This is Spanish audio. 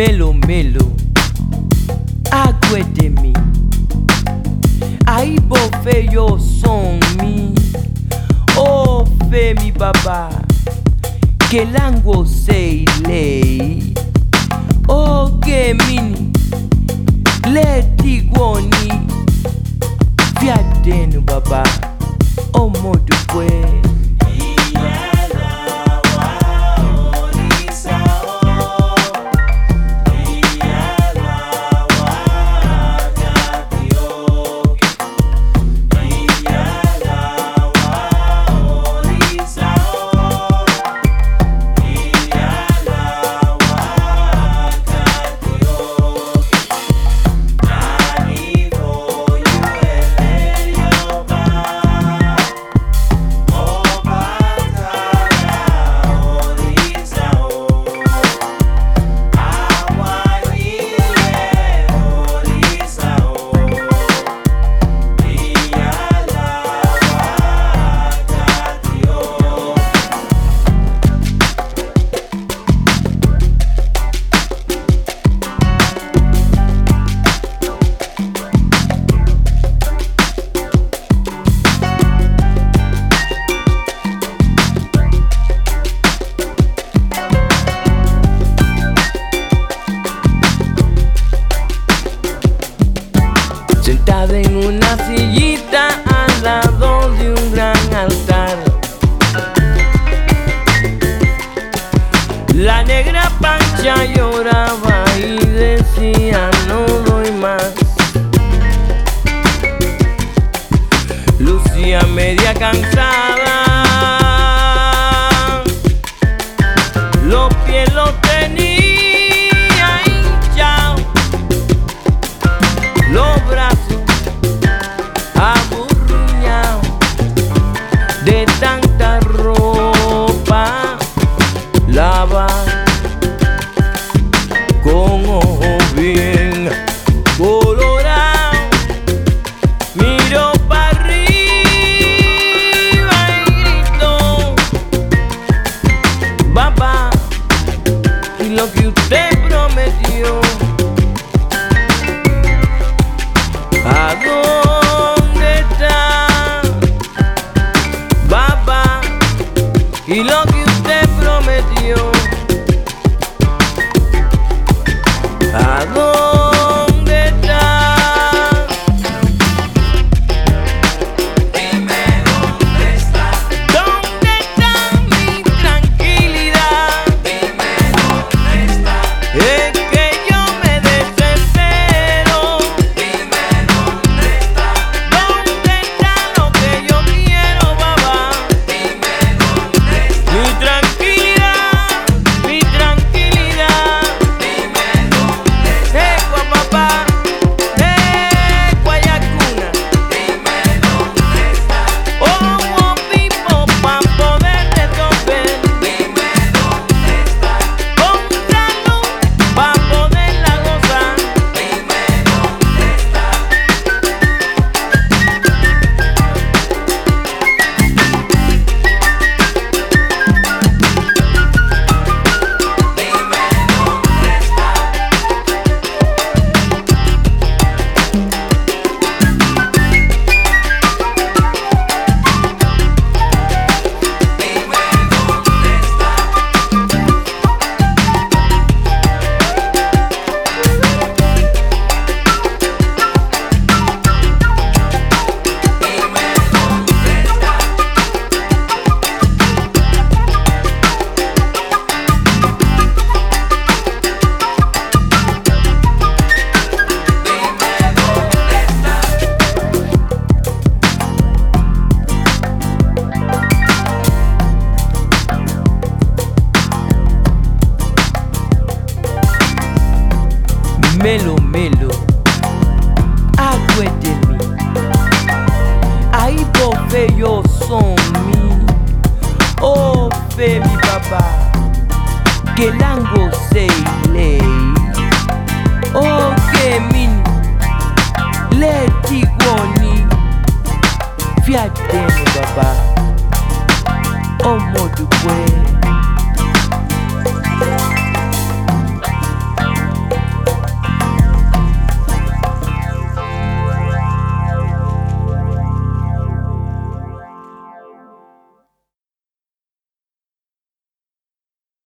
Melo melo Agwe de mi Aibo fe yo son mi Oh fe mi baba Que lango sei lei Oh que mini Leti gwoni en una sillita al lado de un gran altar. La negra pancha lloraba y decía no doy más. Lucía media cansada. Con bien Melo melo, mélòó agbede mi. Àìbọ̀fẹ́ yóò sùn mí. Ó fẹ́ mi bàbá. Gèlàngò ṣe ilé yìí. Ó gé mi nì lẹ́ẹ̀dì wọ̀ ni. Fi àdéhùn bàbá. Ọmọ dùgbẹ́.